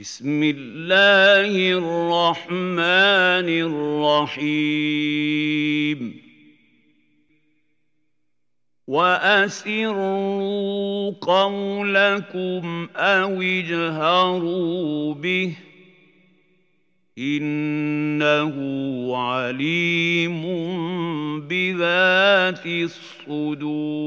بسم الله الرحمن الرحيم. وأسروا قولكم أو اجهروا به إنه عليم بذات الصدور.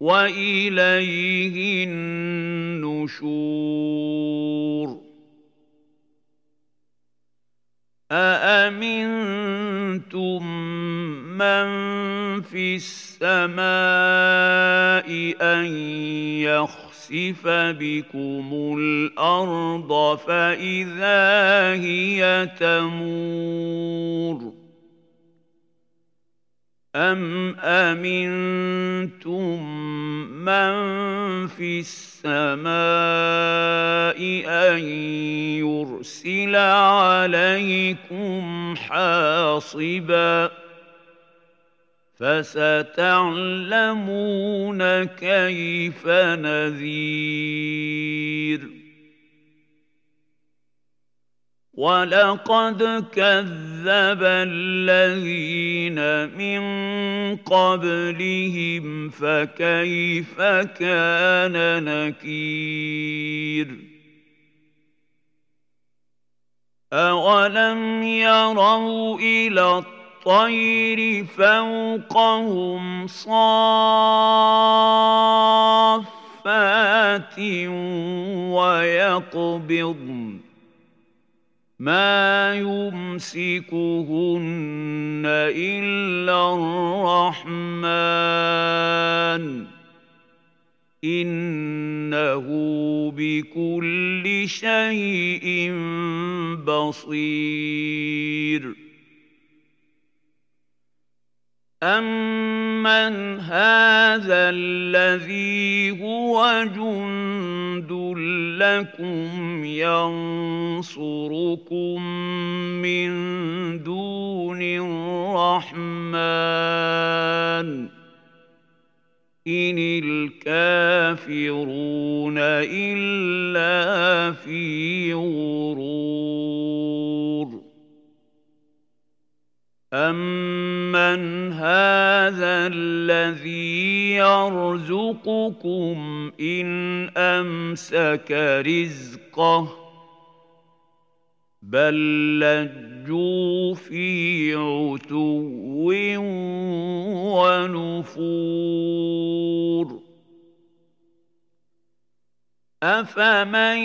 واليه النشور أأمنتم من في السماء أن يخسف بكم الأرض فإذا هي تمور أم أمنتم من في السماء أن يرسل عليكم حاصبا فستعلمون كيف نذير ولقد كذب الذين من قبلهم فكيف كان نكير؟ أولم يروا إلى الطير فوقهم صافات ويقبضن؟ ما يمسكهن الا الرحمن انه بكل شيء بصير أمن هذا الذي هو جند لكم ينصركم من دون الرحمن إن الكافرون إلا في غرور. أمن هذا الذي يرزقكم إن أمسك رزقه بل لجوا في عتو ونفور أفمن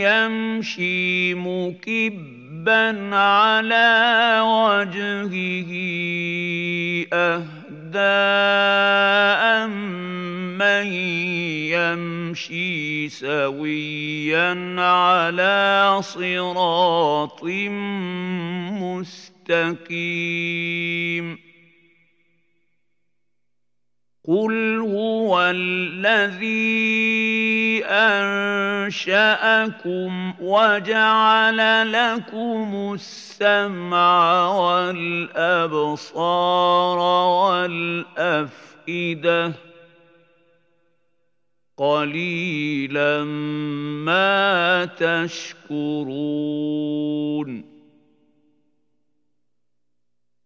يمشي مكبا ذنبا على وجهه أهدى من يمشي سويا على صراط مستقيم قل هو الذي انشاكم وجعل لكم السمع والابصار والافئده قليلا ما تشكرون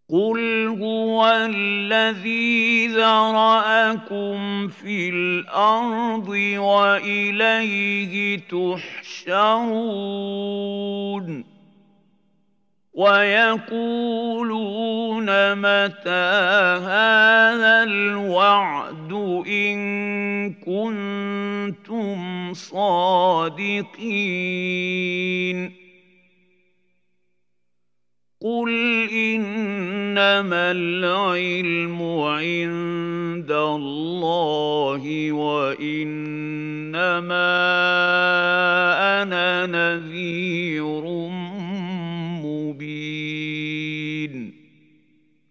قل هو الذي ذرأكم في الأرض وإليه تحشرون ويقولون متى هذا الوعد إن كنتم صادقين قل انما العلم عند الله وانما إنما أنا نذير